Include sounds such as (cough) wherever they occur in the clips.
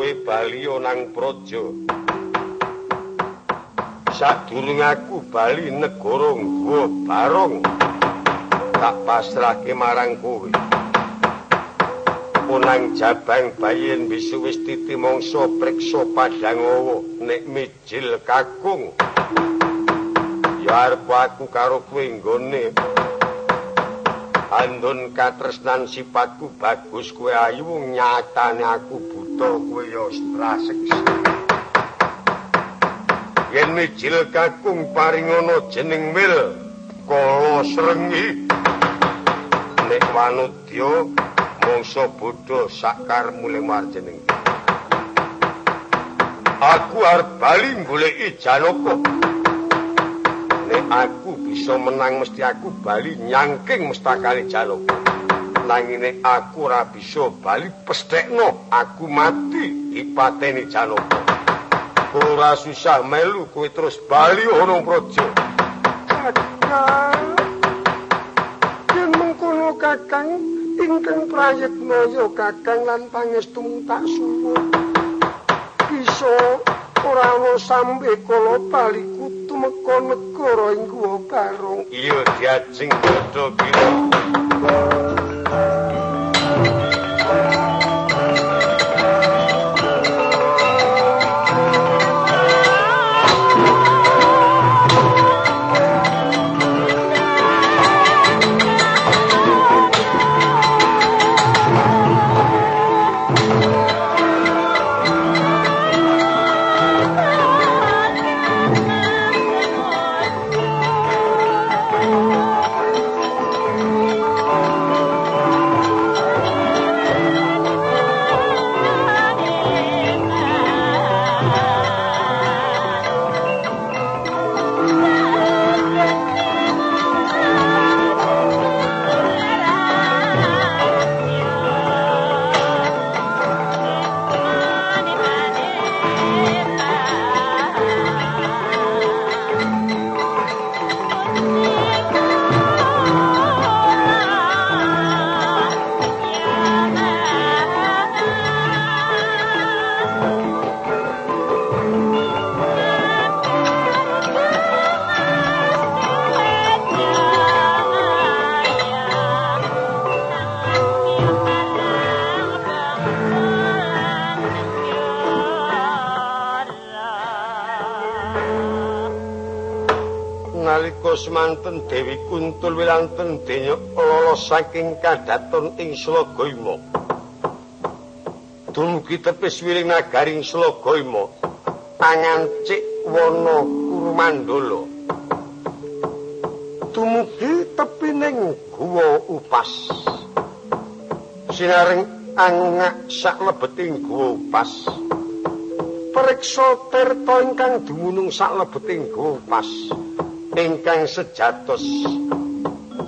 kowe bali nang praja. Sadurung aku bali negara nggo barong tak pasrahke marang kowe. Punang jabang bayin bisu wis titi mangsa priksa padangawa nek mijil kakung. Ya arep aku karo kowe nggone andun katresnan sifatku bagus kowe ayu nyatane aku buta kowe ya straseksi yen mijil kakung paringono jeneng mil kala srengi nek wanudya mangsa bodho sakar mulih marjeneng aku arep bali goleki janaka. Nek aku bisa menang mesti aku bali nyangking mestakane jaluk nanging aku ora bisa bali pestekno aku mati ipateni jaluk ora susah melu kowe terus bali ana praja. Yen mengkono kakang ingkang prayitna ya kakang lan pangestu tak suwun. Bisa ora ana sampe kala baliku tumeka negara ing guwa barong iya diajeng padha kira denya lolos saking kadaton ing Slagayma. Dumugi tepis wiling nagaring Slagayma pangancik wana Kurumandala. Dumugi tepining guwa upas. Sinaring angak sak lebeting guwa upas. Periksa tirta ingkang dumunung sak lebeting guwa upas. ingkang sejatos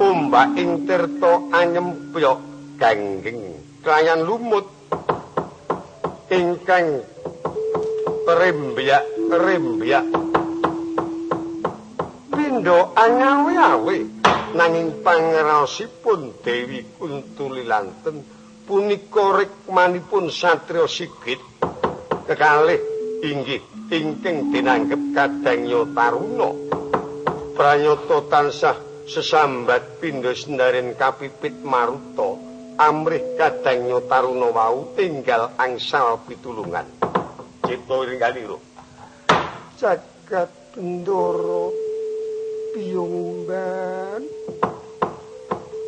ombak ing tirta anyempyok gangging. Kayan lumut ingkang rembyak rembyak pindho angawe-awe nanging pangraosipun Dewi Kuntulilanten punika rikmanipun satriya sigit kekalih inggih ingkang dinanggep kadangya taruna pranyata tansah sesambat pindha sendaren kapipit maruta amrih kadang nyotaruna wau tinggal angsal pitulungan. Cipta ringgaliro jagat bendoro piyungban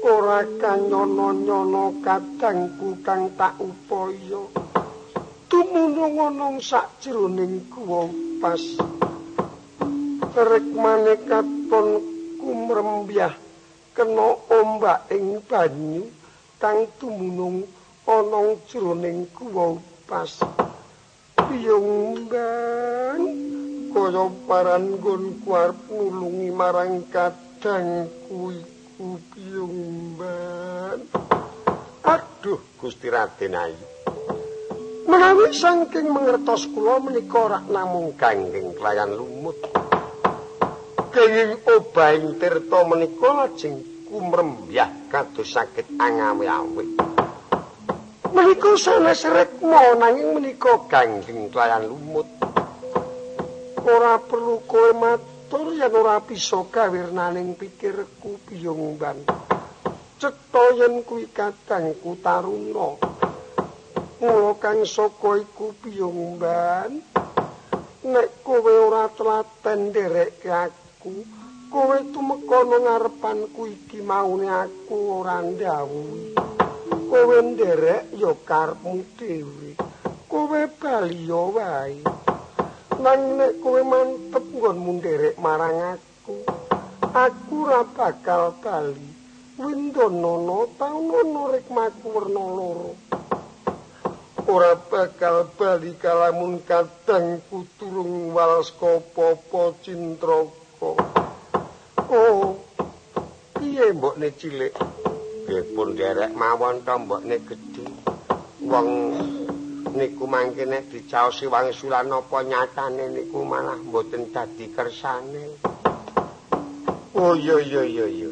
ora kang nyono-nyono kadangku kang tak upaya. Tumunung ana sak jroning pas rikmane katon kumrembyah kena ombak ing banyu kang tumunung ana jroning guwa pas piyumbang kaya parangon kuarep nulungi marang kadang kuwi piyumbang aduh Gusti Raden Ayu. Menawi saking mangertos kula menika ora namung kanggeng kelayan lumut kenging obahing tirta menika lajeng kumrembyah kados saged angawe-awe Menika sanes rekmo nanging menika gangging kelayan lumut. Ora perlu kowe matur yen ora bisa kawirnaning pikirku biyung ban. Cetha yen kuwi kadangku taruna. Mula kang saka iku biyung ban. Nek kowe ora telaten nderekke aku, kowe tumekono ngarepanku iki maune aku ora ndawuhi. Kowe nderek ya karepmu dhewe. Kowe bali ya wae. nang nek kowe mantep nggonmu nderek marang aku aku ora bakal bali windonono taunono rikmaku werna loro ora bakal bali kalamun kadang kuturung wales kopo-po cintroko oh piye mbokne cilik nggih pun derek mawon to mbokne gedhe wong niku mangke nek dicaosi wangsulan apa nyatane niku malah mboten dadi kersane. Oh iya iya iya iya.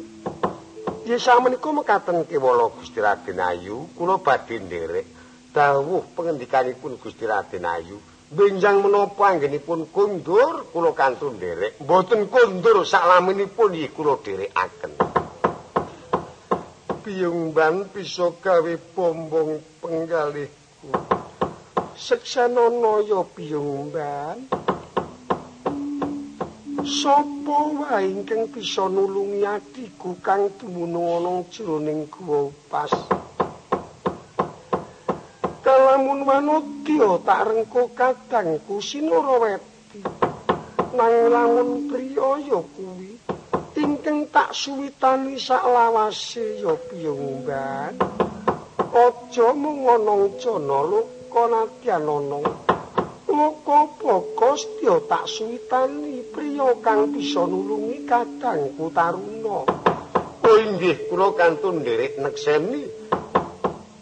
Ya sameneika mekaten kewala Gusti Raden Ayu, kula badhe nderek dawuh pengendikanipun Gusti Raden Ayu. Benjang menapa anggenipun kundur kula kantun nderek, mboten kundur saklaminipun iki kula dherekaken. Piyungban bisa gawe bombong penggalihku. seksanana ya piyungban sapa wae ingkang bisa nulungi adiku kang dumunung ana jroning guwa pas kalamun manutya tak rengko kadangku sinaraweti nang lamun priya ya kuwi ingkang tak suwitani sak lawase ya piyungban aja mung ana jana muka nadyan ana boko setya tak suwitani priya kang bisa nulungi kadangku taruna oh inggih kula kantun nderek nekseni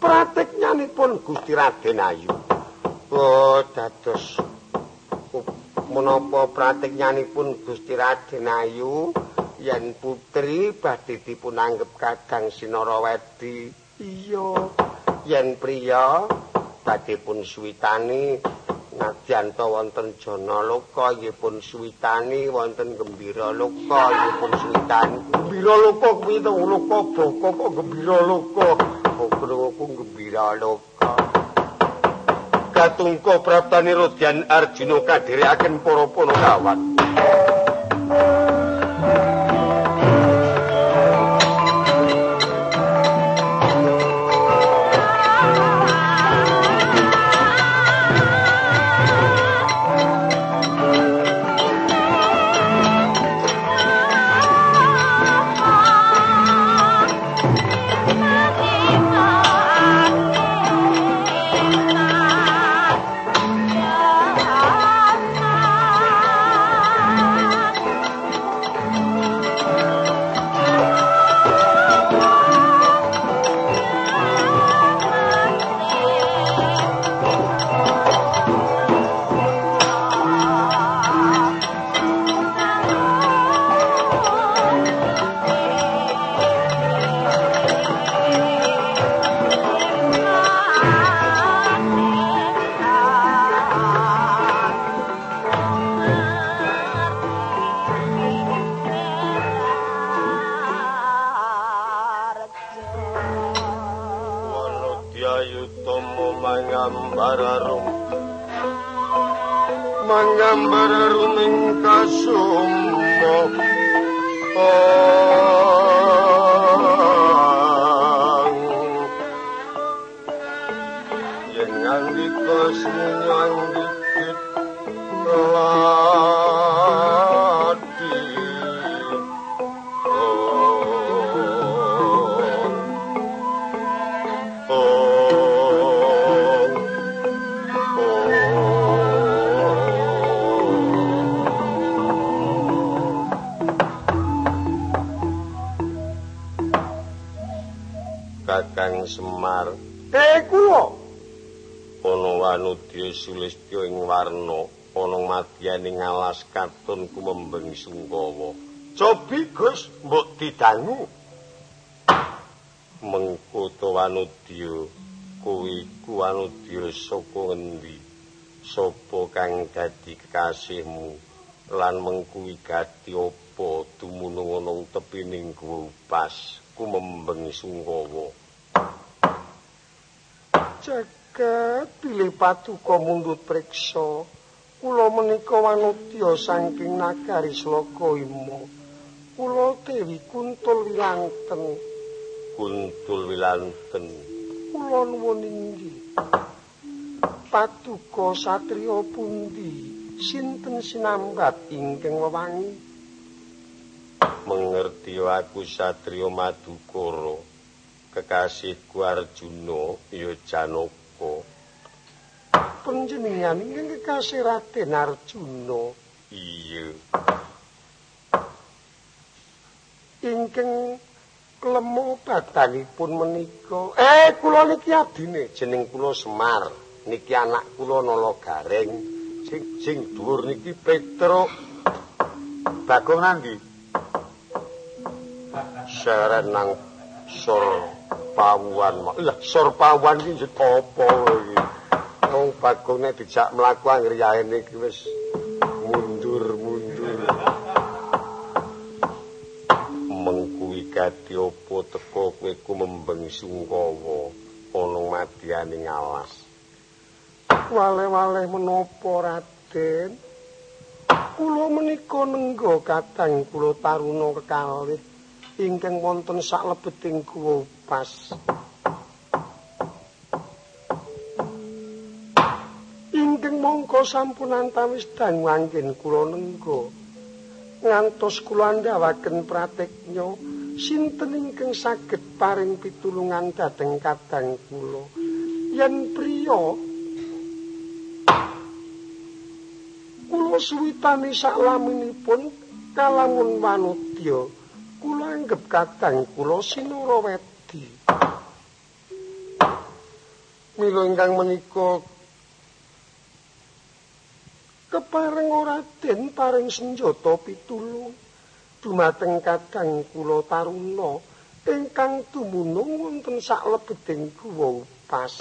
pratiknyanipun Gusti Raden Ayu. Oh dados menapa pratiknyanipun Gusti Raden Ayu? Yen putri badhe dipun anggep kadang sinarawedi iya. Yen priya badhe pun suwitani. Nadyan to wonten jana loka nggih pun suwitani. Wonten gembira loka nggih pun suwitani. Gembira loka kuwi to? Loka boko kok gembira loka ku gembira loka. Katungko praptani rodyan arjuna kadherekaken para panakawan Sungkawa. Cobi Gus mbok didangu. Mengko to wanudya kowe iku anudya saka ngendi? Sapa kang dadi kekasihmu? Lan mengkuwi gati apa dumunung ana tepining guwa pas kumembeng sungkawa jagat pilih patuko mundut priksa. Kula menika wanudya saking nagari sloka imo kula dewi kuntul wilanten. Kuntul wilanten. Kula nuwun inggih. Patuko satriya pundi. Sinten sinambat ingkang wewangi? Mengerti aku satriya madukara kekasihku Arjuna ya Janaka panjenengan ingkang kekasih Raden Arjuna. Iya. Ingkang klemo badanipun menika. Eh, kula niki adine, jeneng kula Semar. Niki anak kula Nala Gareng. Sing sing dhuwur niki Petruk. Bagong nandi? Seren Sor Pawuan. Lah, Sor Pawuan iki apa iki? wong bagone dijak mlaku anggere yaene iki wis mundur-mundur. Mengkuwi gati apa teko kowe kumembeng sungkawa ana madyaning alas. Wale-wale menapa Raden? Kula menika nenggo katang kula taruna kekalih ingkang wonten sak lebeting guwa pas. mongko sampun antawis dangu anggen kula nenggo ngantos kula ndawaken prateknya sinten ingkang saged paring pitulungan dhateng kadang kula? Yen priya kula suwitani saklaminipun kalamun manudya kula anggap kadang kula sinura wedi mila ingkang menika kepareng ora den paring senjata pitulung dumateng kadang kula taruna ingkang dumunung wonten saklebeting guwa pas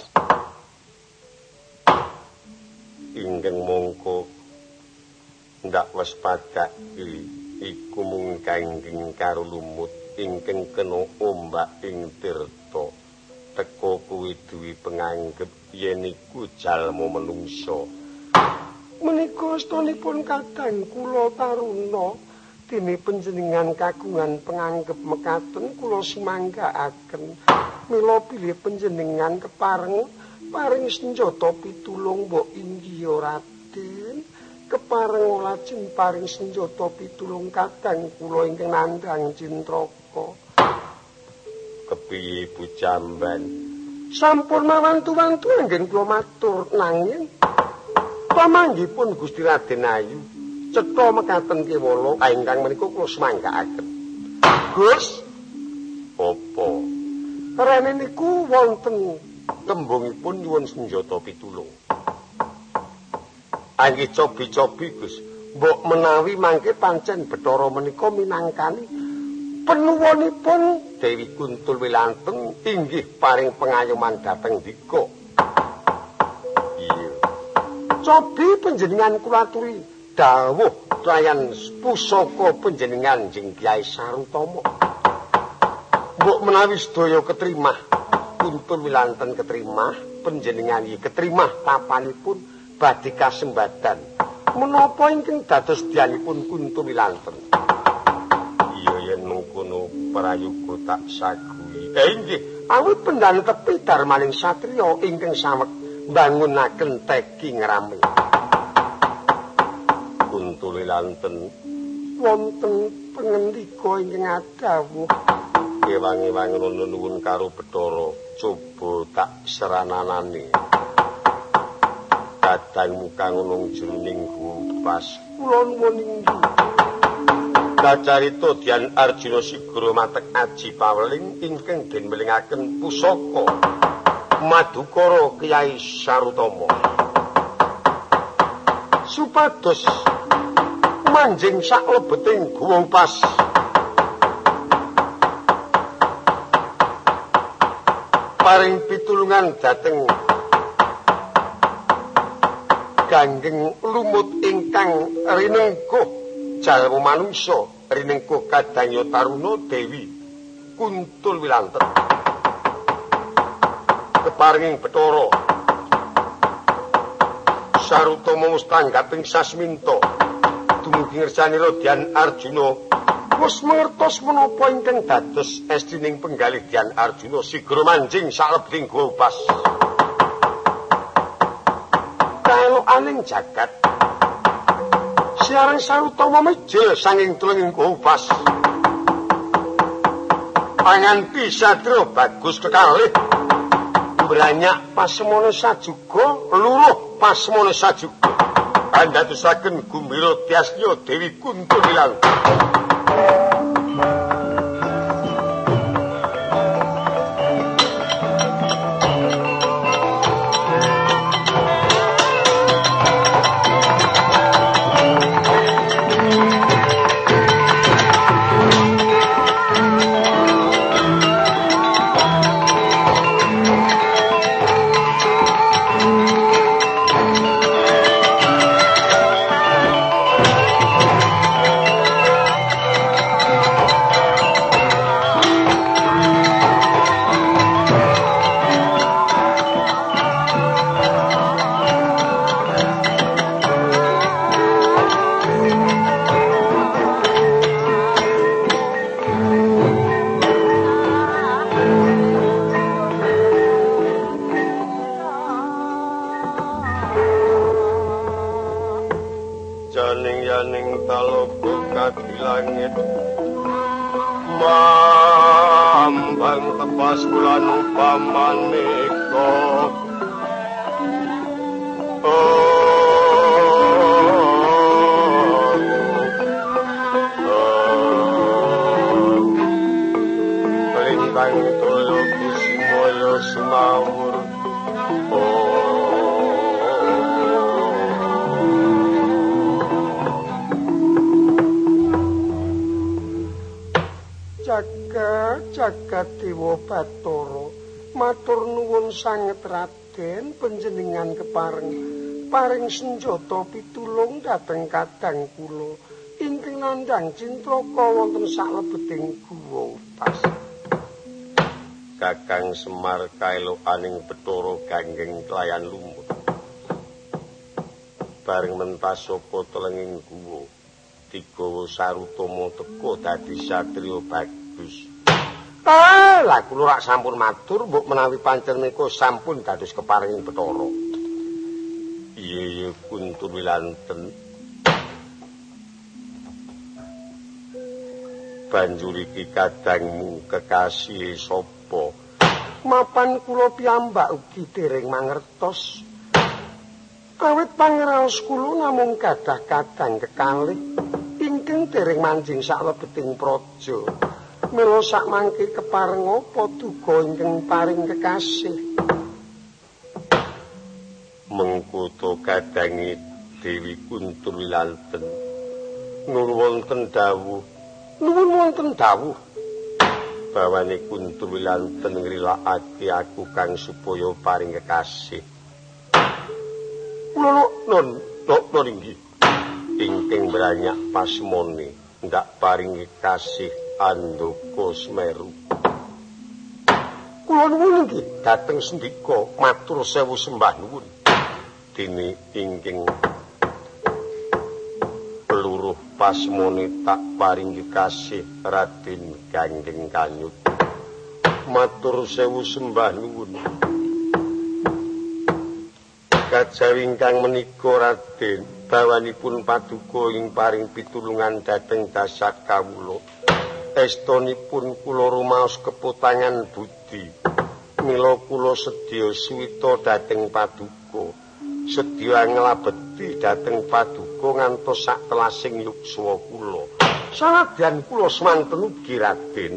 ingkang mongko ndak wis padha iku mung kangging karo lumut ingkang kena ombak ing tirta. Teko kuwi duwi penganggep yen iku jalma menungsa. Menika astunipun kadang kula taruna dene panjenengan kagungan penganggep mekaten kula simanggaaken. Mila pilih panjenengan kepareng paring senjata pitulung mbok inggih raden kepareng lajeng paring senjata pitulung kadang kula ingkang nandhang cintraka kepiye Bu Jamban? Sampun mawantu-wantu anggen kula matur. Nanging pamanggipun Gusti Raden Ayu cetha mekaten kewala ingkang menika kula semanggaaken Gus! Apa? Rene niku wonten tembungipun nyuwun senjata pitulung Anggi cobi-cobi Gus. Mbok menawi mangke pancen Bathara menika minangkani penuwunipun Dewi Kuntul Wilanteng inggih paring pengayoman dhateng dika cobi panjenengan kula aturi dawuh layan pusaka panjenengan jeng Kyai Sarutama. Mbok menawi sedaya ketrimah kuntun wilanten ketrimah panjenengan iki ketrimah tapanipun badhe kasembadan. Menapa ingkang dados dianipun kuntun wilanten? Iya yen mengkono prayoga tak sagui. Eh inggih, awit pendhan tepi darmaning satriya ingkang samek bangunaken teki ngrame. Kuntule lanten wonten pangendika ingkang adawuh. Kewangi-wangi nuwun karo Bathara, coba tak serananane. Kadang muka ngunung jroning gupas, kula nuwun inggih. Kacarita Dian Arjuna Sigara matek aji paweling ingkang den melingaken pusaka. Madukara Kyai Sarutama supados manjing sak lebeting guwa pas paring pitulungan dhateng ganggeng lumut ingkang rinengkuh jalma manungsa rinengkuh kadangya taruna dewi kuntul wilanten. Keparinging betara sarutama mustanggating sasminta dumugi ngersanira Dian Arjuna. Wis mangertos menapa ingkang dados estrining penggalih Dian Arjuna sigra manjing salebeting gopas aning jagat. Siaran sarutama mejil sanging tulunging kupas panganti satrio bagus kekalih. Banyak pasemono sajuga luruh pasemono sajuga. Andatusaken gumbira tiasnya dewi kuntul ilang sanget raden panjenengan kepareng. Paring senjata pitulung dhateng kadang kula. Ingkang nandhang cintraka wonten salebeting guwa pas Kakang Semar kaelokaning Bathara ganggeng klayan lumut. Bareng mentas saka telenging guwa digawa sarutama teka dadi satriya bagus Ah, lah kula rak sampun matur mbok menawi pancen menika sampun dados keparinging Bathara. Iya iya kuntur wilanten. Banjur iki kadangmu kekasih sapa? Mapan kula piyambak ugi dereng mangertos. Awit pangraos kula namung gadah kadang kekalih ingkang dereng manjing saklebeting praja. mila sak mangke kepareng apa duga ingkang paring kekasih. Mengkuto kadangi Dewi Kuntur Wilanten nuwun wonten dawuh. Nuwun wonten dawuh. Bawane Kuntur Wilanten ngrilakake aku kang supaya paring kekasih. Kula non non non inggih ingkang banyak pasmone ndak paring kekasih Andoko Smeru. Kula nuwun nggih dhateng sendika matur sewu sembah nuwun. Dene ingkang peluruh pasmone tak paringi kasih Raden Ganggeng Kanyut. Matur sewu sembah nuwun. Kajawi ingkang menika Raden bawanipun paduka ing paring pitulungan dhateng dasar kawula. estonipun kula rumaos keputangan budi. Mila kula sedya suwita dhateng paduka. Sedya nglabeti dhateng paduka ngantos sak telasing yukswa kula. Sanadyan kula semanten ugi raden.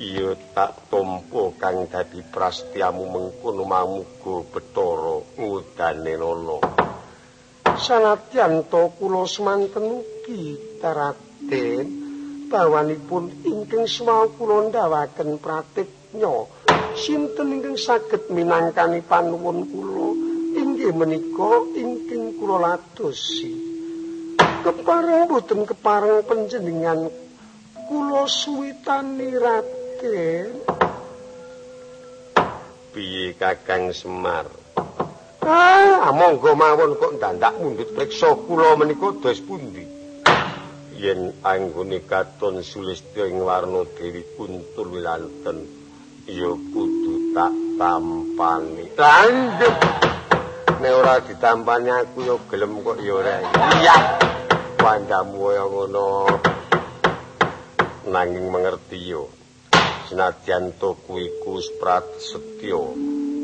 Iya tak tampa kang dadi prastiamu mengkono mamuga betara ngudane nono sanadyan to kula semanten ugi raden bawanipun ingkang semawa kula ndawaken pratiknya sinten ingkang saged minangkani panuwun kula? Inggih menika ingkang kula ladosi. Kepareng boten kepareng panjenengan kula suwitani raden. Piye kakang semar ah monggo mawon kok ndandak mundhut priksa kula menika dos pundi? Yen anggone katon sulistya ing warna dewi kuntul lanten ya kudu tak tampani. Landhep nek ora ditampani aku ya gelem kok ya ora. Iya! Wandamu ya ngono. Nanging mengerti yo senadyan to kuwi kus prasetya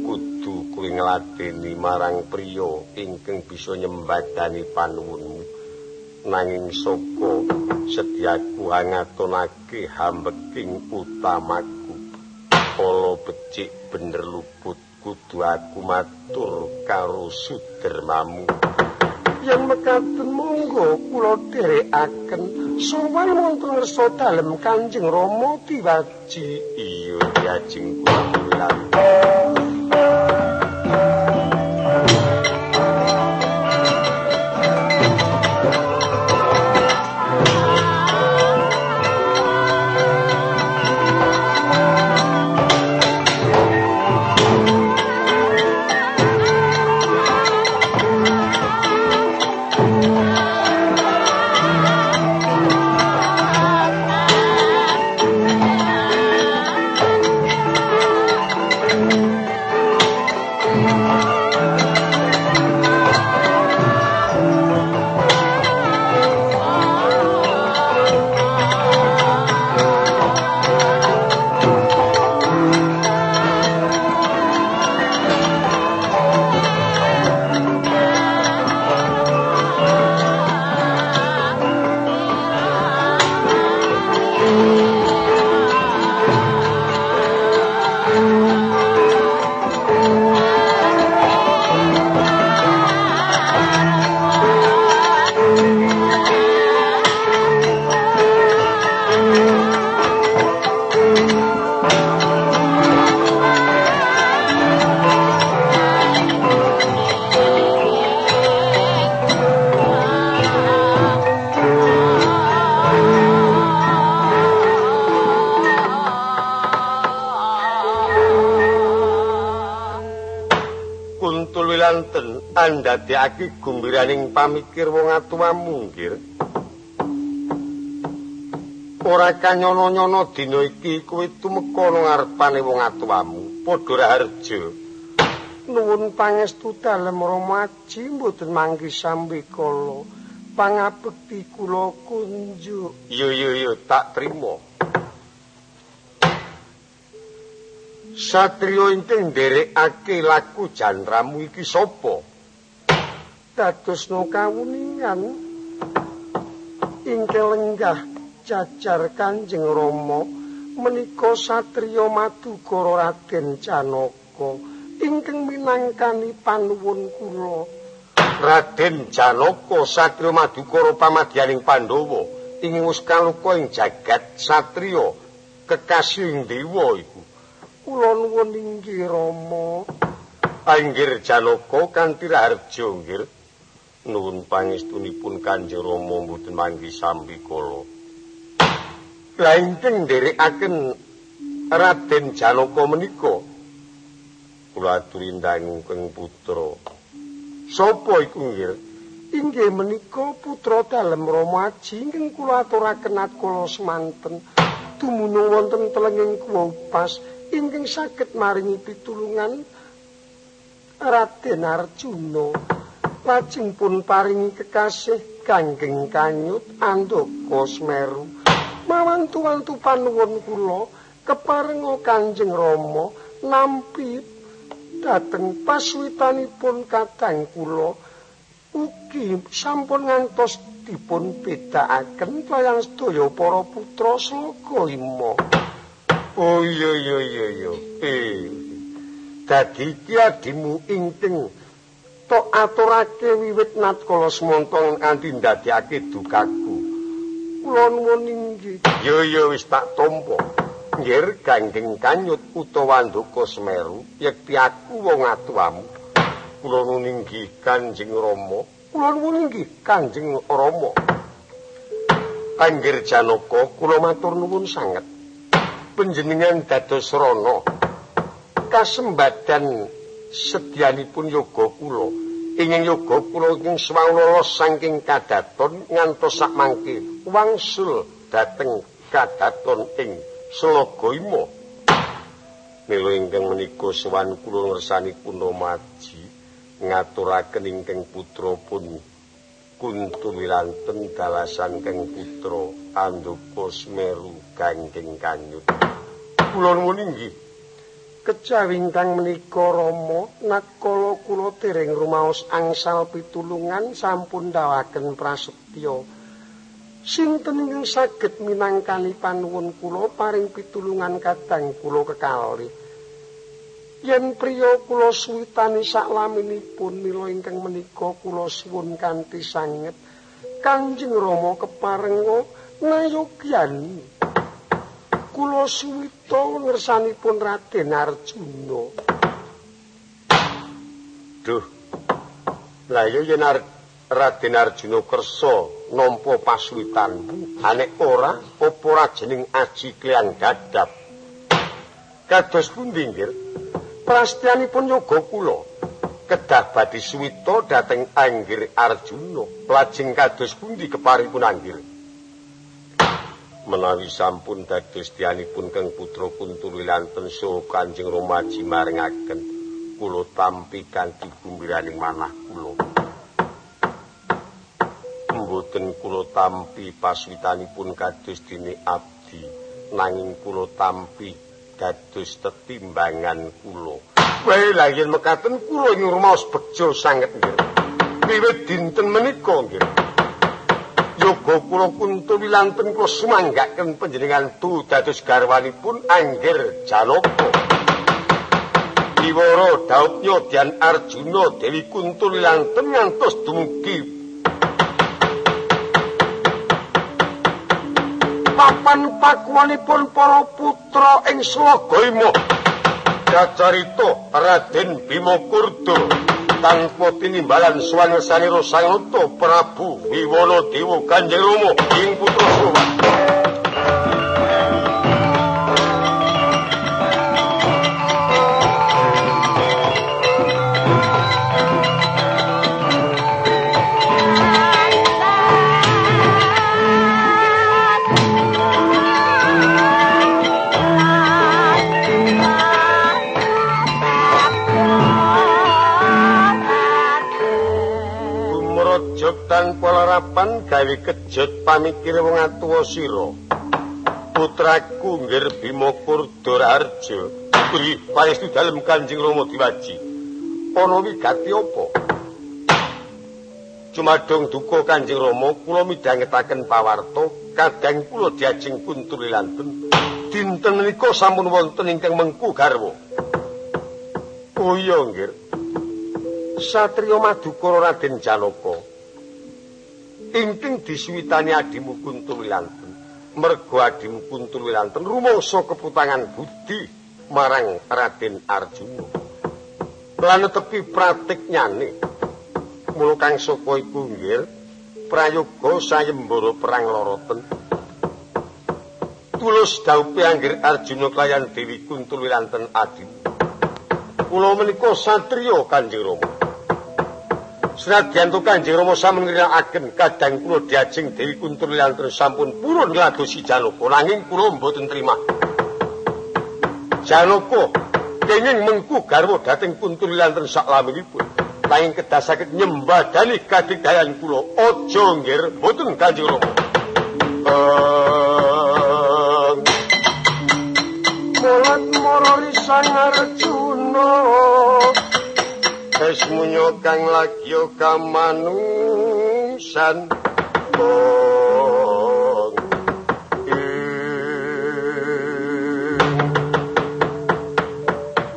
kudu kuwi ngladeni marang priya ingkang bisa nyembadani panuwunmu nanging saka sediaku ngatonake hambeking utamaku kala becik bener luput kudu aku matur karo sudermamu. Yen mekaten monggo kula dherekaken sowan wonten ngersa dalem Kanjeng Rama diwaji iya diajeng kula Thank you. Ndadekake gumbiraning pamikir wong atuwamu nggih. Ora kanyono-nyono dina iki kowe tumeka ngarepane wong atuwamu, padha raharja. Nuwun pangestu dalem Rama Aji mboten manggi sambi kala. Pangabekti kula kunjuk. Iya iya iya tak trima. Satrio ingkang nderekake laku janramu iki sapa? Dados no kawuningan ingke lenggah jajar kanjeng Rama menika satriya madukara Raden Janaka. Ingkang minangkani panuwun kula. Raden Janaka satriya madukara pamadyaning Pandhawa. Ing wis kaluka ing jagat satriya kekasih ing dewa iku. Kula nuwun inggih Rama. Anggir Janaka kanthi raharja nggih nuwun pangestunipun Kanjeng Rama mboten manggi sambi kala. Lainten nderekaken Raden Janaka menika kula aturi ndang keng putra. Sopo iku nggih? Inggih menika putra dalem Rama Aji ingkang kula aturaken kula semanten dumunung wonten telenging kuwa upas ingkang saged maringi pitulungan Raden Arjuna. Lajeng pun paringi kekasih kanggeng kanyut andoko smeru mawantu-wantu panuwun kula keparenga kanjeng rama nampi dhateng paswitanipun kadang kula ugi sampun ngantos dipun bedakaken kaliyan sedaya para putra sloka imo oh iya iya iya. Eh dadi ki adimu ingkang tok aturake wiwit natkala semontong kanthi ndadekake dukaku. Kula nuwun inggih. Yo yo wis tak tampa. Nggir Ganggeng Kanyut utawa Ndoko Semeru, yekti aku wong atuamu. Kula nuninggi Kanjeng Rama, kula nuninggi Kanjeng Rama. Kanggir Janaka, kula matur nuwun sanget. Panjenengan dados rana kasembadan sedyanipun yoga kula. Inging yoga kula ing swawala saking kadaton ngantos sak mangke wangsul dhateng kadaton ing Slogoima. Mila ingkang menika sowan kula ngersani kuna maji ngaturaken ingkang putra pun kuntu wilanten dalasan kang putra Andhaka Smeru Kanggeng Kanyut. Kula nuwun inggih kejawi ingkang menika Rama nakala kula dereng rumaos angsal pitulungan sampun dawaken prasetya. Sinten ingkang saged minangkani panuwun kula paring pitulungan kadang kula kekalih. Yen priya kula suwitani saklaminipun mila ingkang menika kula suwun kanthi sanget Kanjeng Rama keparenga nayogyan. Kula suwita ngersanipun Raden Arjuna. Duh. Lah yen Raden Arjuna kersa nampa pasuwitanmu anek ora apa rajening aji kliang dadap? Kados pundi nggih prastyanipun yoga kula. Kedah badhe suwita dhateng anggir Arjuna. Lajeng kados pundi keparipun anggir menawi sampun dados tianipun kang putra kuntul wilanten saha Kanjeng Rama maringaken kula tampi kanthi gumbiraning manah kula. Mboten kula tampi paswitanipun kados dene abdi nanging kula tampi dados tetimbangan kula. Wae yen mekaten kula nyurmaos bejo sanget nggih. Wiwit dinten menika nggih yoga kula kuntu wilanten kula sumanggaken panjenengan tu dados garwanipun angger janaka Iwara Daupnya Dian Arjuna Dewi Kuntul Lanten ngantos dumugi papan pakuanipun para putra ing Slagaima. Kacarita Raden Bima Kurdo tanpa tinimbalan swangesane Rasangata Prabu Wiwana Dewa Kanjeng Rama ing putra Sowan. Harapan gawe kejut pamikir wong atuwa sira. Putraku ngger bima kurdorarjo pri paestu dalem kanjeng rama diwaji. Ana wigati apa? Cumadong duka kanjeng rama kula midhangetaken pawarta kadang kula diajeng kuntuli lanten dinten menika sampun wonten ingkang mengku garwa. Oh iya ngger Satrio Madukara Raden Janaka ingkang disuwitani adimu Kuntul Wilanten. Mergo adimu Kuntul Wilanten rumangsa keputangan budi marang Raden Arjuna. Lan tepi pratik nyane mula kang saka iku nggih prayoga sayembara perang loroten. Tulus daupe anggir Arjuna kaliyan Dewi Kuntul Wilanten adimu. Kula menika satriya Kanjeng Rama Senadyan to Kanjeng Rama sampun ngrinakaken kadang kula diajeng Dewi Kuntul Lianten sampun purun ngladosi Janaka nanging kula mboten trima. Janaka kenging mengku garwa dhateng Kuntul Lianten saklaminipun. Nanging kedah saged nyembadani kadidayan kula aja nggir mboten Kanjeng Rama. Mulat marari sang Arjuna Esmunyo kang lagyo kamanusan Bong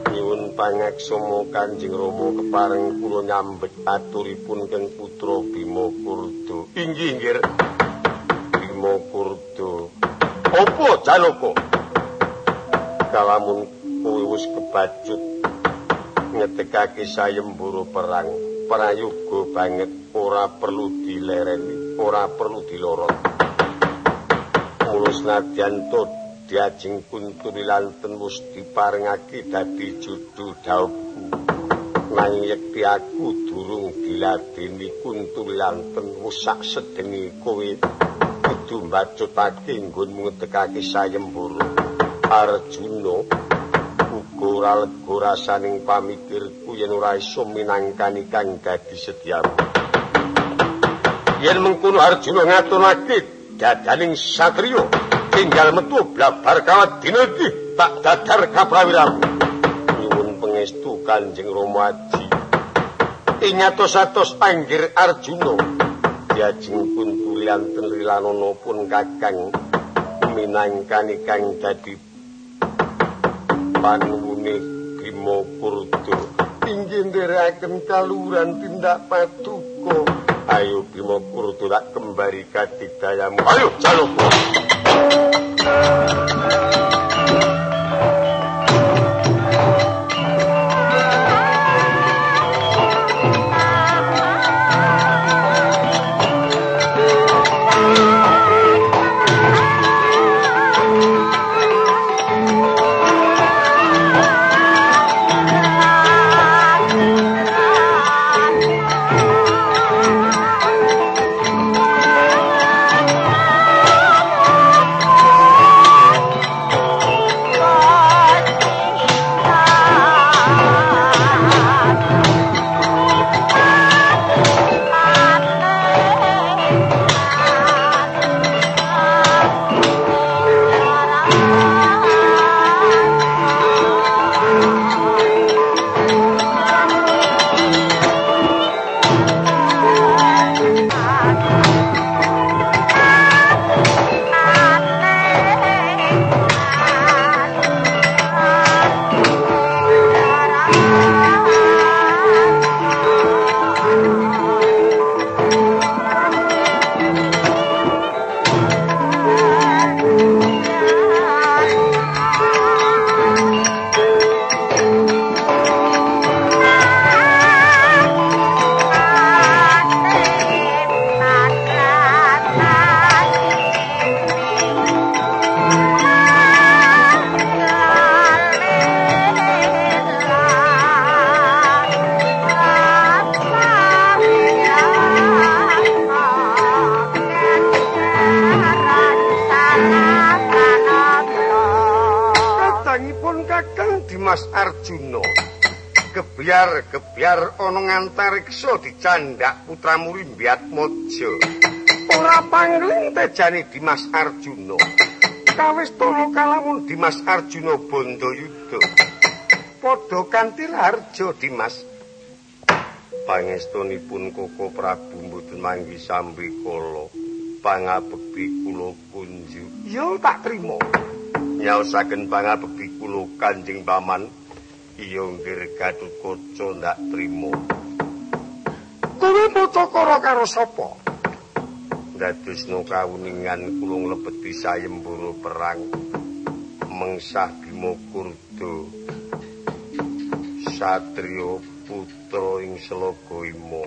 Nyun pangak somo kanjing romo kepareng kulo nyambet aturipun keng putro Bimo Kurdo Inggi Bimo Kurdo Opo Janoko kalamun kowe wis kebacut ngetekake sayembara perang. Prayoga banget. Ora perlu dilereni. Ora perlu dilorot. Mulus nadyan to diajeng kunturi lanten wis diparengake dadi judu dauku nang yekti aku durung diladeni kunturi lanten wis sak sedeni kowe. Kudu mbacutake nggonmu ngetekake sayembara Arjuna ora lega rasaning pamikirku yen ora iso minangkani kang dadi setiamu. Yen mengkono Arjuna ngaturake dadaning satriya tinggal metu blabar kawat dina iki tak dadar kaprawiramu. Nyuwun pangestu Kanjeng Rama Aji. Inyatos-atos anggir Arjuna diajeng pun tulian tenrilanono pun kakang minangkani kang dadi panuwune Bima Kurta inggih nderekaken kaluran tindak patuko. Ayo Bima Kurta tak kembali kadidayamu. Ayo jaluk antariksa dicandak putra muri mbiat ora pangling tejane Dimas Arjuna. Kawis tono kalamun Dimas Arjuna bondo yuda padha kanthi harjo Dimas. Pangestunipun Koko Prabu mboten manggi sambi kala pangabekti kula kunju ya tak trima nyaosaken pangabekti kula Kanjeng Paman iya nggih Gatotkaca ndak trima kowe pocokara karo sapa? Dadosna kawuningan kula nglebeti sayembara perang mengsah Bima Kurda. Satriya putra ing Slaga Ima.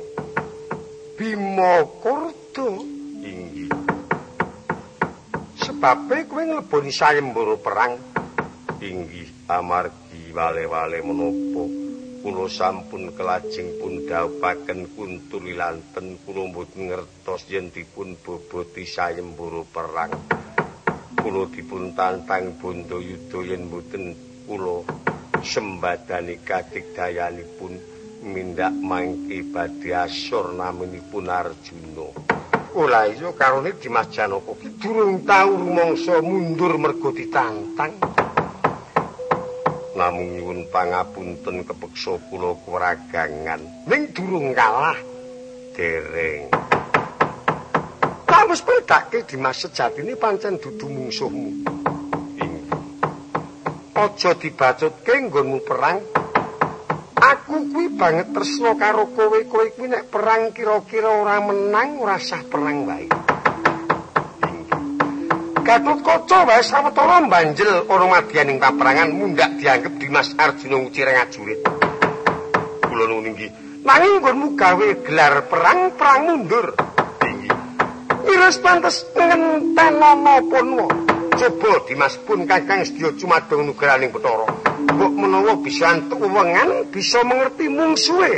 Bima Kurda inggih. Sebabe kowe ngleboni sayembara perang. Inggih amargi wale-wale menapa? Kula sampun kelajeng pun dhawuhaken kuntuli lanten kula mboten ngertos yen dipun boboti sayembara perang. Kula dipun tantang bondo yen mboten kula sembadani kadigdayanipun mindak mangke badhe asor naminipun Arjuna Ora iya karone Dimas Janaka. Ki durung tau rumangsa mundur mergo ditantang. Namung nyuwun pangapunten kepeksa kula kuragangan ning durung kalah dereng. Kamus pedake Dimas sejatine pancen dudu mungsuhmu. Aja dibacutke nggonmu perang Aku kuwi banget tresna karo kowe kowe kuwi nek perang kira-kira ora menang ora sah perang wae Gatut Kaca wae sawetara banjel ora madyaning paperangan mundak dianggep Dimas Arjuna ngucireng ajurit. Kula nuwun inggih. Nanging nggonmu gawe gelar perang perang mundur. Inggih. Iris pantes ngenten napa Coba Dimas pun kakang sedya cumadeng nugraning Bathara. Mbok menawa bisa antuk wengan bisa mengerti mungsuhe.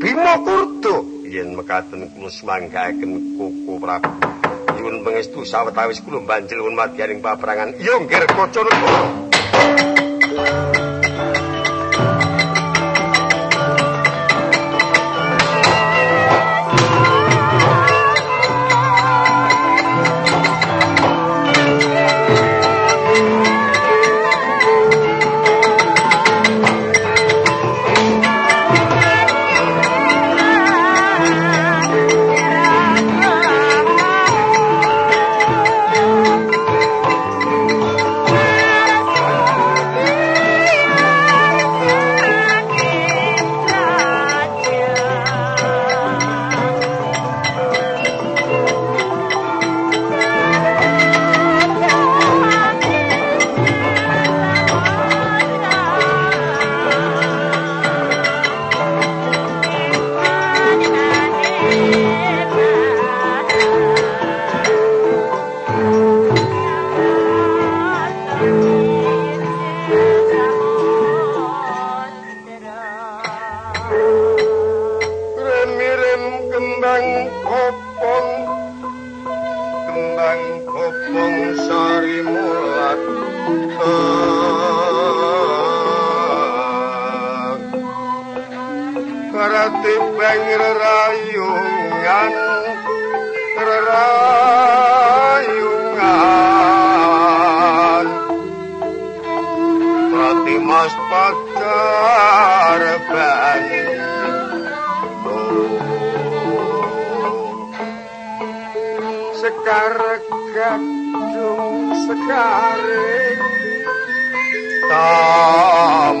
Bima Kurdo yen mekaten kula semanggaaken Koko Prabu. nyuwun pangestu sawetawis kula banjel won madyaning paperangan iya nggih kaca tipeng rayungan rayungan pati mas pacar bayi sekar gadung sekar tamang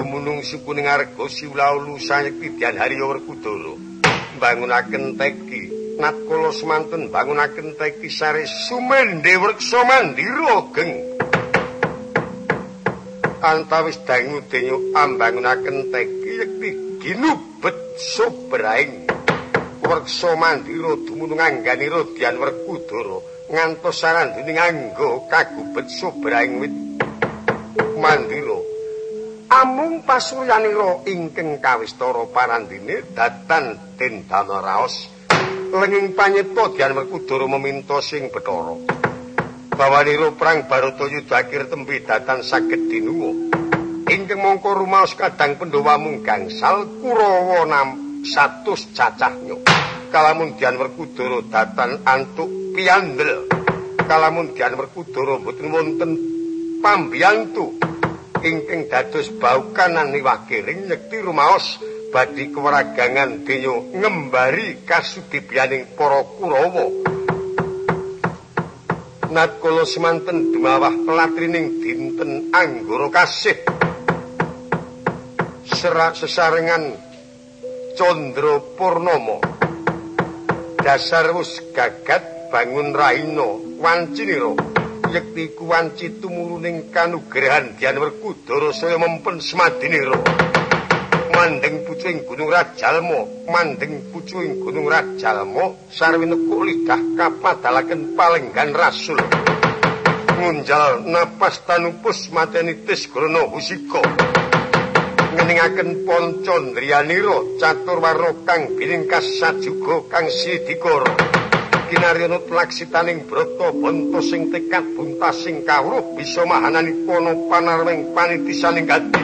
dumunung sukuning arga siwlaulu sayekti dian hari werkudara bangunaken teki natkala semanten bangunaken teki sare sumende wreksa mandira geng antawis dangu denyo ambangunaken teki yekti ginubet sobraing. Wreksa mandira dumunung angganira dian werkudara ngantos sarandune nganggo kagubet sobraing wit. Mandira amung pasuyanira ingkang kawistara parandine datan tendana raos. Lenging panyipta dian werkudara meminta sing bethara bawanira prang barata yudha akhir tembe datan saged dinuwa. Ingkang mongko rumaos kadang pendhawa mung gangsal kurawa nam satus cacahnya kalamun dian werkudara datan antuk piandel kalamun dian werkudara mboten wonten pambiyantu ingkang dados baukanan niwakiring nyekti rumaos badhe kewaragangan denya ngembari kasudibiyaning para kurawa. Natkala semanten dumawah latrining dinten anggara kasih. Serak sesarengan Candra Purnama. Dasar wis gagat bangun raino wancinira yekti kuwanci tumuruning kanugrahan Dian Werkudara saya mempen semadinira mandeng pucuing gunung Rajalma mandeng pucuing gunung Rajalma sarwi nekuk lidah kapadalaken palenggan rasul. Ngunjal napas tanupus mateni tis krana husika. Ngeningaken poncondriyanira catur warna kang biningkas sajuga kang sidikara ginaryono laksitaning brata banta sing tekad buntas sing kawruh bisa mahanani kono panarweng panitisaning gati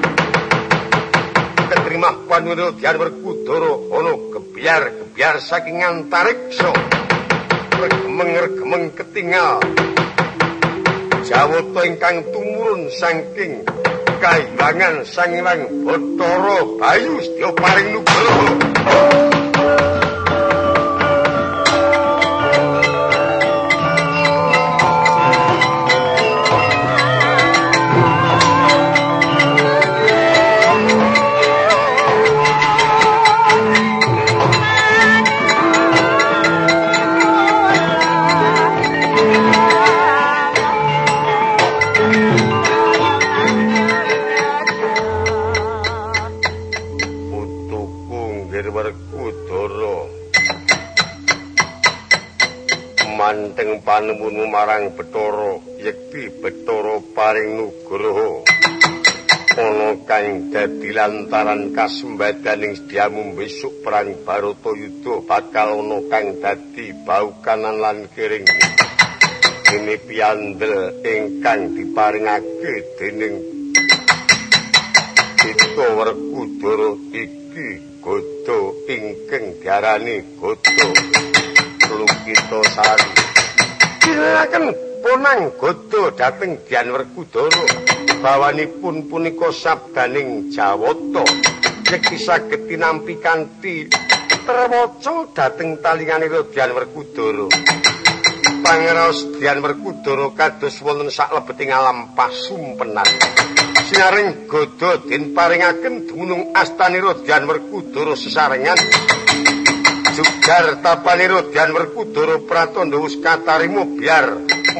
ketrimah panwira diar werkudara ana gebyar-gebyar saking antariksa. Regmeng-regmeng ketinggal jawata ingkang tumurun saking kailangan sangiwang Bathara Bayu sedya paring nugroho marang Bathara yekti Bathara paring nugroho. Ana kang dadi lantaran kasembadaning sediamu besok perang Baratayuda bakal ana kang dadi baukanan lan kiring ini piandel ingkang diparingake dening Kita Werkudara iki godo ingkang diarani godo Lukito Sari Silakan punang godo dhateng Dian Werkudara. Bawanipun punika sabdaning Jawata. Yekti saged tinampi kanthi trewaca dhateng talinganira Dian Werkudara. Pangraos Dian Werkudara kados wonten saklebeting alam pasumpenan. Sinaring godo den paringaken dumunung astanira Dian Werkudara sesarengan. Jugar tapaniro dian werkudara pratandha wis katarima biar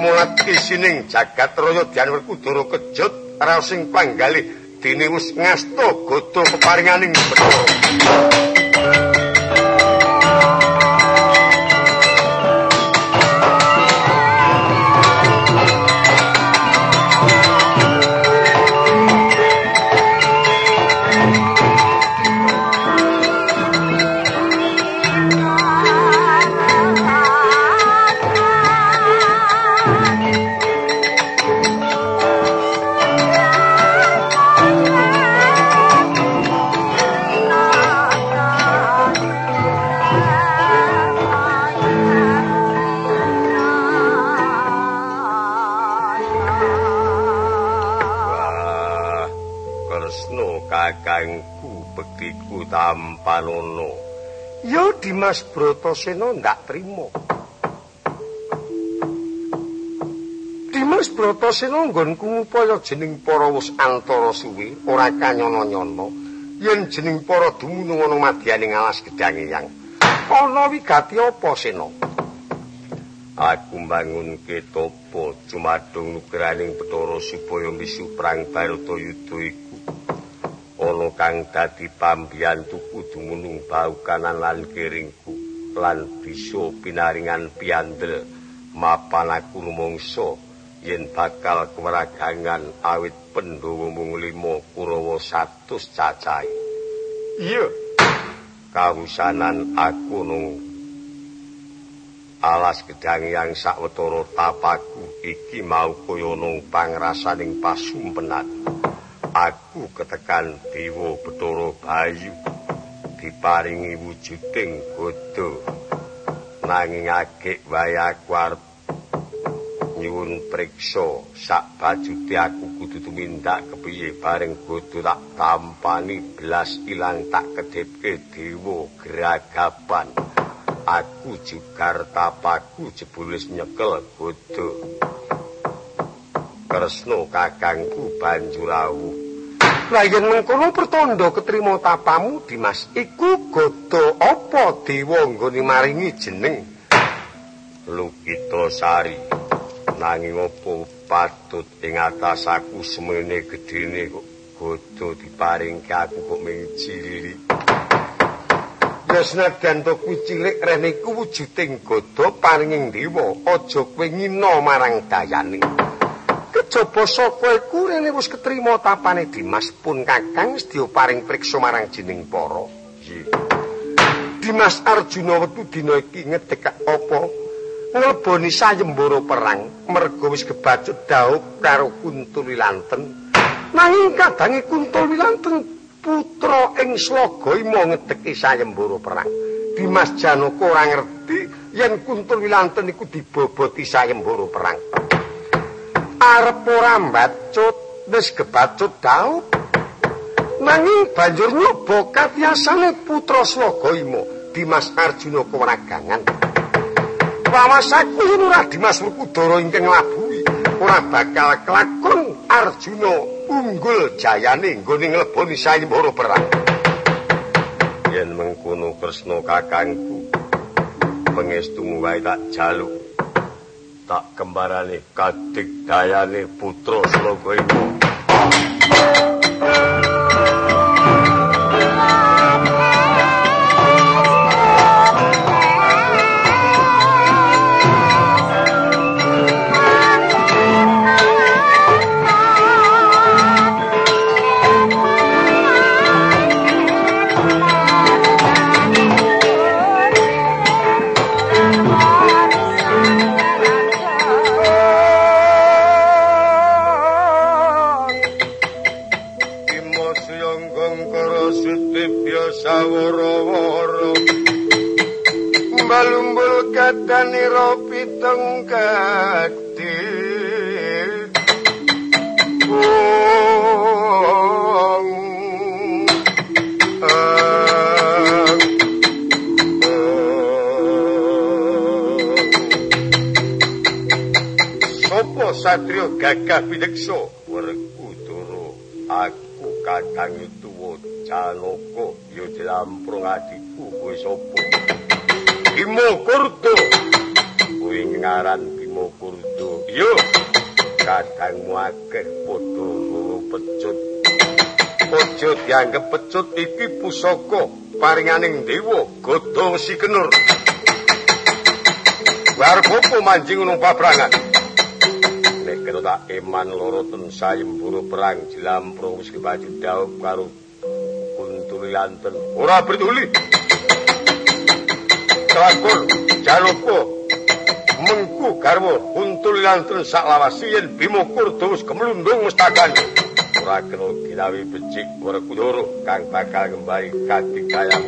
mulat isining jagat raya dian werkudara kejut raosing panggalih dene wis ngasta godo peparinganing Bathara tampanono. Ya Dimas Bratasena ndak trima. Dimas Bratasena nggonku ngupaya jening para wus antara suwi ora kanyono-nyono yen jening para dumunung ana madyaning alas gedang yang ana wigati apa sena? Aku mbangunke topo cumadung nugraning Bathara supaya misu prang Baratayuda iku ana kang dadi pambiyantu kudu munung baukanan lan kiringku lan bisa pinaringan piandel. Mapan aku rumangsa yen bakal kewaragangan awit pendhawa mung lima kurawa satus cacahe iya. Kawusanan aku nung alas gedang yang sawetara tapaku iki mau kaya nung pangrasaning pasumpenan aku ketekan dewa Bathara Bayu diparingi wujuding godho nanging agek wae aku arep nyuwun priksa. Sak bajuti aku kudu tumindak kepiye bareng godho tak tampani belas ilang tak kedipke dewa geragapan. Aku jugar tapaku jebulis nyekel godho Kresna kakangku banjur awuh Lah yen mengkono pertanda ketrima tapamu Dimas iku godo apa dewa nggone maringi jeneng? Lukita Sari. Nanging apa patut ing atas aku semene gedene kok godo diparingke aku kok mung cilik? Ya senajan to kuwi cilik rene iku wujuding godo paringing dewa. Aja kowe ngina marang dayane kejaba saka iku rene wis ketrima tapane Dimas pun Kakang sedya paring priksa marang jining para. Dimas Arjuna wetu dina iki ngedek apa ngleboni sayembara perang mergo wis kebacut daup karo Kuntul Wilanten. Nanging kadange Kuntul Wilanten putra ing Slagayama ngedeki sayembara perang. Dimas Janaka ora ngerti yen Kuntul Wilanten iku diboboti sayembara perang. Arep ora mbacut wis kebacut daup. Nanging banjur nyoba katyasane putra Slagayama Dimas Arjuna Kewaragangan. wawasaku ora Dimas Werkudara ingkang labuhi ora bakal kelakon Arjuna unggul jayane nggone ngleboni sayembara perang yen mengkono Kresna kakangku pangestumu wae tak jaluk tak kembarane kadik dayane putra sloga iku satrio gagah bideksa? Werkudara aku kadang tuwa janaka ya dilamprung adikku kowe sapa Bimo Kurdo kuwi ngaran Bimo yo! Kadangmu akeh padha pecut. Ojo dianggep pecut iki pusaka paringaning dewa Godo Wesi Kenur Wargopo manjing nang paprangan? Kira tak iman loro ten sayembara perang jilampro wis kebaju daup karo kuntuli lanten. Ora peduli kelakon jalupo mengku garwo kuntuli lanten sak lawasi yen bimo kurdo wis kemlundung mestakan. Ora kena gilawi becik kudoro kang bakal kembali kaki kayang.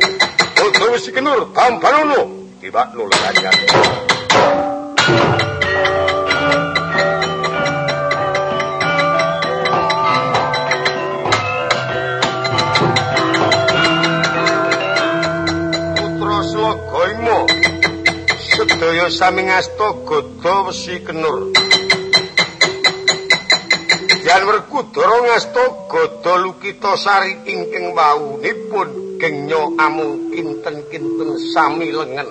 Kuntuli wis kenur tampanono sami ngasta godha wesi kenur. Jan Werkudara ngasta godha lukita sari ingkang wawunipun gengnya amung kinten-kinten sami lengen.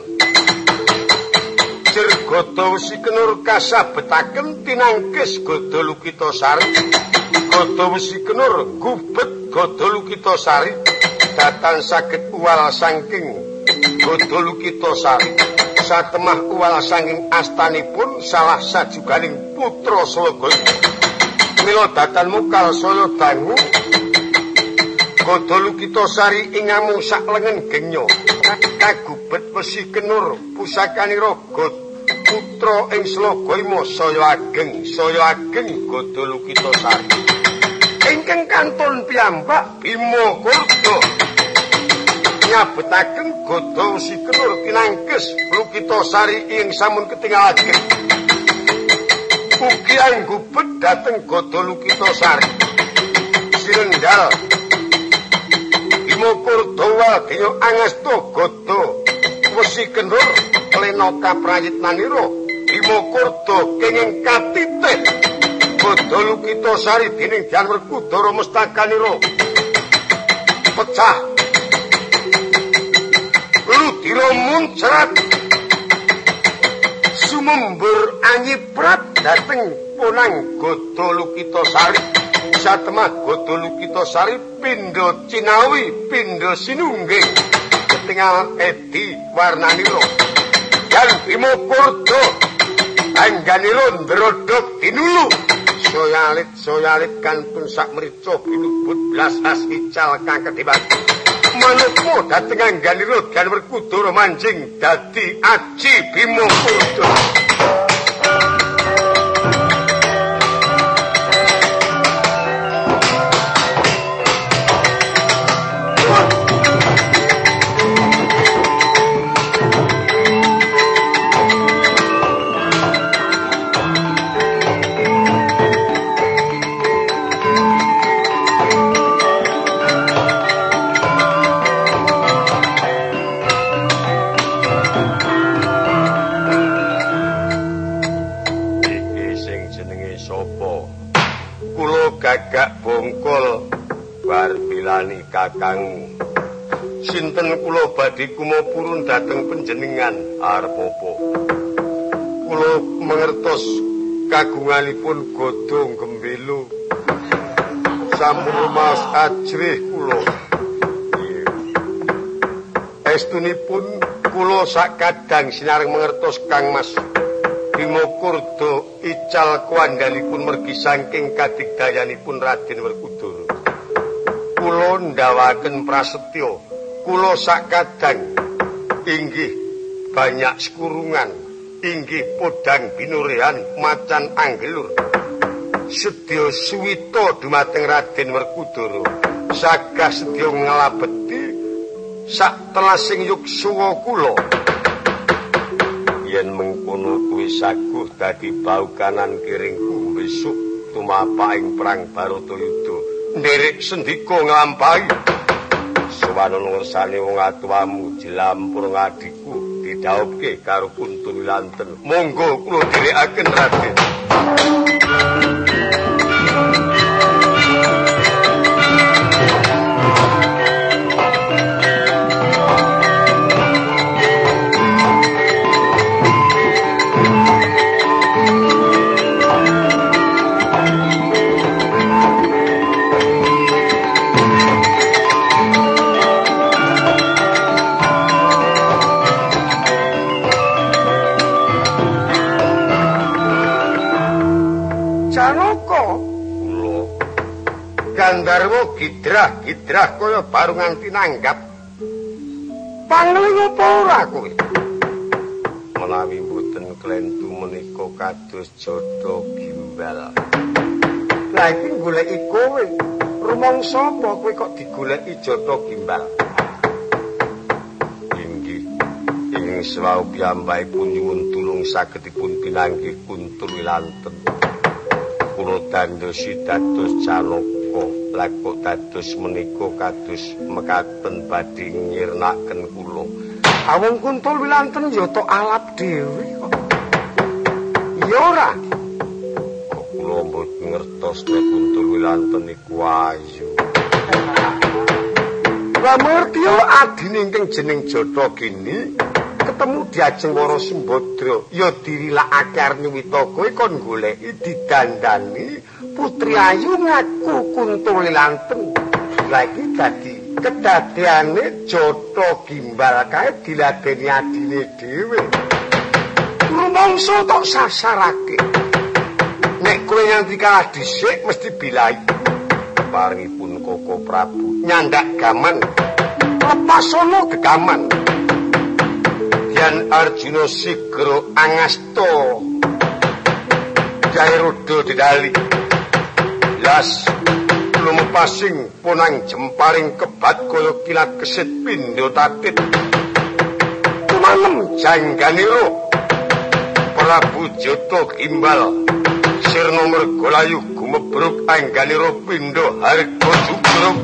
Jer godha wesi kenur kasabetaken tinangkis godha lukita sari. Godha wesi kenur gubet godha lukita sari. Datan saged uwal saking godha lukita sari satemah kuwala sanging astanipun salah sajuganing putra Slogo. Mila datan mukal saya dangu Godolu kita sari ingamu sak lengen gengnya. Kagubet besi kenur pusakanira god putra ing Slogoimo saya ageng saya ageng godolu kita sari ingkang kantun piyambak Bimo Kurdo nyabetaken godho si kenur tinangkes lukita sari ing samun ketingalaken. Ugi anggubet dateng godho lukita sari. Sirendal imukur doa dinyo angasto godho wesi kenur leno kaprayit naniro imukur do kenging katite godho lukita sari dining janwer kudoro mestakaniro pecah Ludira muncrat. Sumembur anyiprat dateng punang godo lukita sari satemah godo lukita sari pindo cinawi pindo sinungging ketinggal edi warnaniro dan bimo porto angganiro ndrodok tinulu soyalit soyalit kantun sak merico binubut belas as ical kang ketibat manukmu dateng angganira dan werkudara manjing dadi aji bimo kakangmu. Sinten kula badhe kumapurun dhateng panjenengan arep apa? Kula mangertos kagunganipun godhong gembelo. Sampun mas ajrih kula. Estunipun kula sak kadang sinareng mangertos Kang Mas Bimo Kurdo ical kuandalipun mergi saking kadigdayanipun Raden Werkudara. Kula ndawaken prasetya kula sakadang inggih banyak skurungan inggih podang binurehan macan anggelur. Sedya suwita dumateng Raden Werkudara. Sagah sedya nglabeti sak telasing yuksuwa kula. Yen mengkono kuwi saguh dadi bau kanan kiringku besok tumapaing perang Baratayuda nderek sendika nglampahi suwanun ngursane wong atuwamu jilampur ngadiku didhawuhke karo kuntun lanten monggo kula dherekaken raden Gandarwa gidrah gidrah kaya baru nganti nanggap. Pangling apa ora kowe? Menawi mboten klentu menika kados jodho gimbal. Lah iki goleki kowe. Rumong sapa kowe kok digoleki jodho gimbal? Ing swau piyambakipun nyuwun tulung sagedipun pinanggih kuntul wilanten. Kula dandosi dados calok lakuk dados menika kados mekaten badhe nyirnaken kula. Awong kuntul wilanten ya tok alap dhewe kok. Ya ora. Kok kula mboten ngertos nek kuntul wilanten iku ayu. Pramurtya adine ingkang jeneng Jotha kini ketemu diajeng Wara Simbadra ya dirilakake arep kowe kon goleki didandani Putri Ayu ngaku kuntul lanteng. Lagi dadi kedadeane Jotho gimbal kae diladeni adine dhewe. Rumangsa tok sasarake. Nek kowe nganti kalah dhisik mesti bilai. Paringipun Koko Prabu nyandak gaman. Lepas ana gegaman. Yan Arjuna Sigro Angasto. Jairudo didali. Las lumepasing punang jemparing kebat kaya kilat kesit pindho tatit. Kumanem jangganiro Prabu Jota Gimbal sirna mergolayu gumebruk angganiro pindho harga jugruk.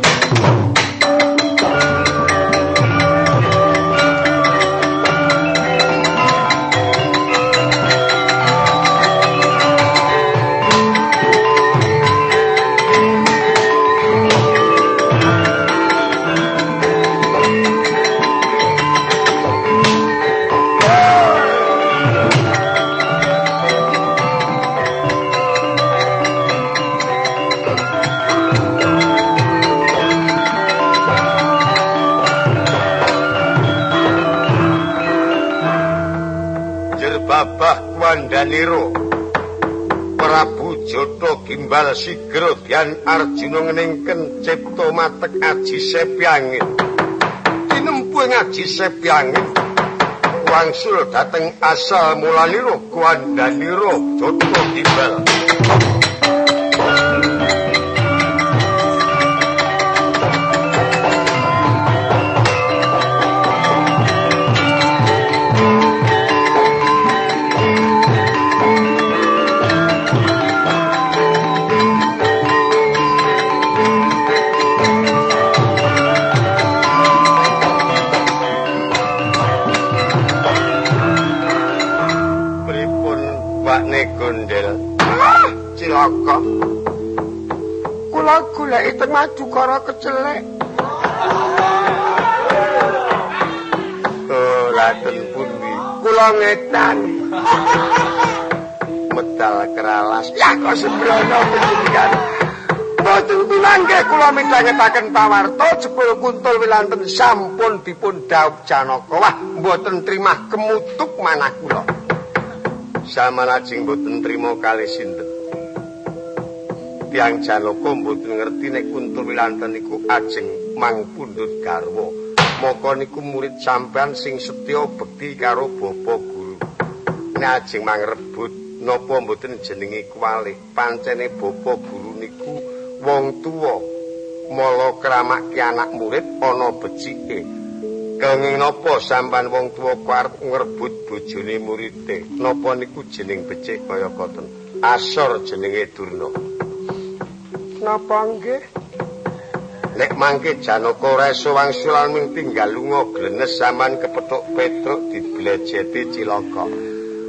Jotho Gimbal Sigro Dian Arjuna ngeningken cipta matek aji sepyangin ngaji sepyangin wangsul dateng asal mulaniro kuandaniro jodoh tibel goleki teng Madukara kecelek. Oh, laten pundi? Kula ngetan. (laughs) Medal keralas. Ya kok sembrono pendidikan. Boten pinangge kula midhangetaken pawarta jebul kuntul wilanten sampun dipun dhawuh Janaka. Wah, mboten trimah kemutuk manah kula. Sama lajeng mboten trima kalih sinten. Tiang Janaka mboten ngerti nek Kuntul Wilanten iku ajeng mangpundhut garwa. Moko niku murid sampean sing setya bekti karo bapa guru. Nek ajeng mangrebut napa mboten jenenge kuwalih. Pancene bapa guru niku wong tuwa. Mala kramak ki anak murid ana becike. Kenging napa sampean wong tuwa arep ngrebut bojone murite? Napa niku jeneng becik kaya koten? Asor jenenge Durna. Napa nggih? Nek mangke Janaka ora iso wangsulan ming tinggal lunga glenes sampean kepethuk Petruk diblejeti cilaka.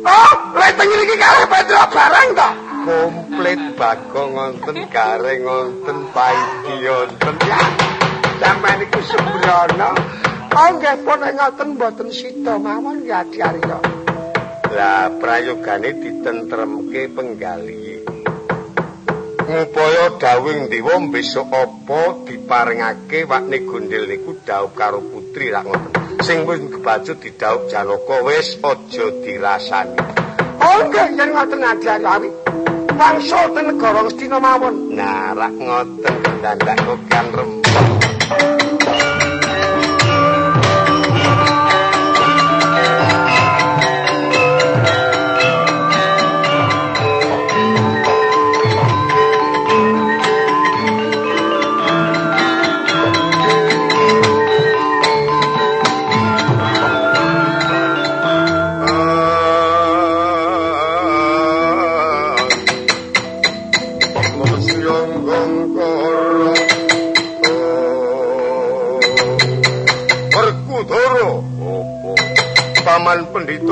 Oh, lek teng iki kalih Petruk barang to? Komplit bagong wonten gareng wonten paidi wonten. Ya. Sampeyan iku sembrono. Oh, nggih pun ngoten mboten sida mawon ya diarya. Lah prayogane ditentremke penggali. Ngupaya dawing dewa besok apa diparingake wakne gondel niku dawuh karo putri rak ngoten sing wis kebacut didhawuh janaka wis aja dirasani. Oh nggih yen ngoten ngajari awi. Wangsa teng negara Ngastina mawon nah rak ngoten dandak kan rembang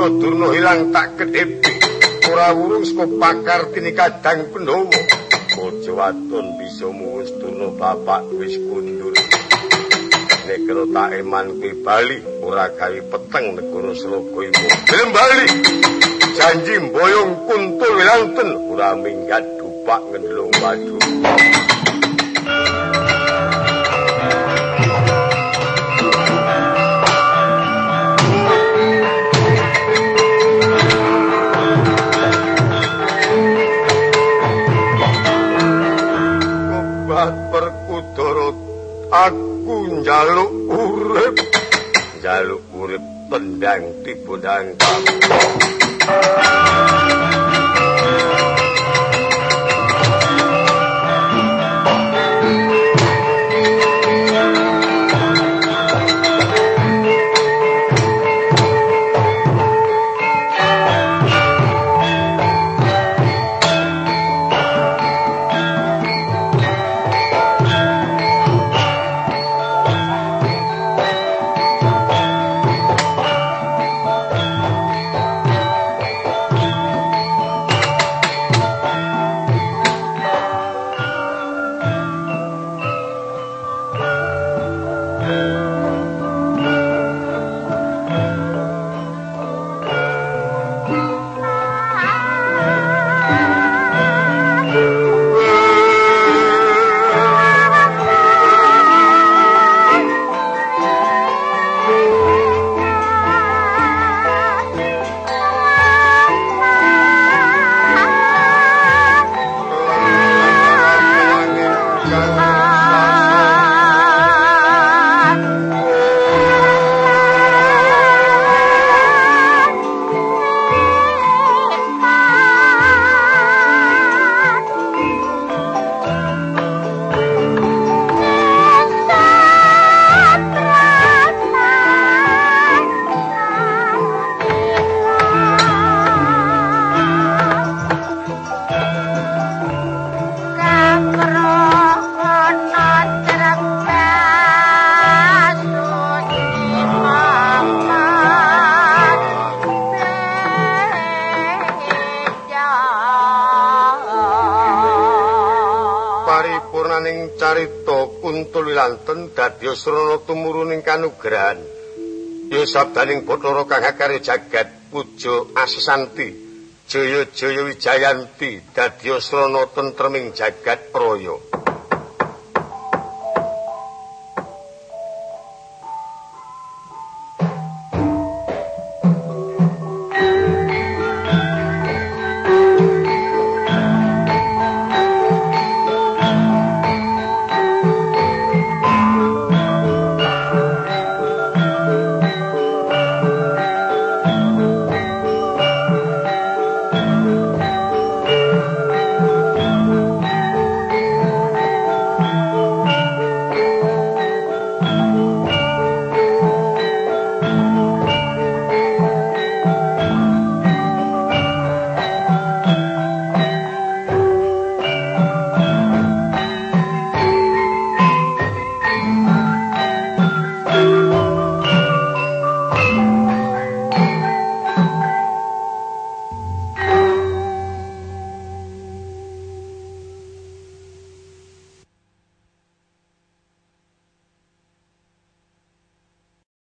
pendhita Durna ilang tak kedhepe ora wurung saka pakar tini kadang Pandhawa aja waton bisa muwis Durna bapak wis kundur nek karo tak eman kuwi bali ora gawe peteng negara Sloga iku. Gelem bali. Janji mboyong kuntul wilanten ora minggat dupak ngendlung waduh njaluk urip. Njaluk urip tendang dipundang dadi srana tumuruning kanugrahan. Ya sabdaning bathara kang akarya jagat puja asesanti jaya-jaya wijayanti dadi srana tentreming jagat praya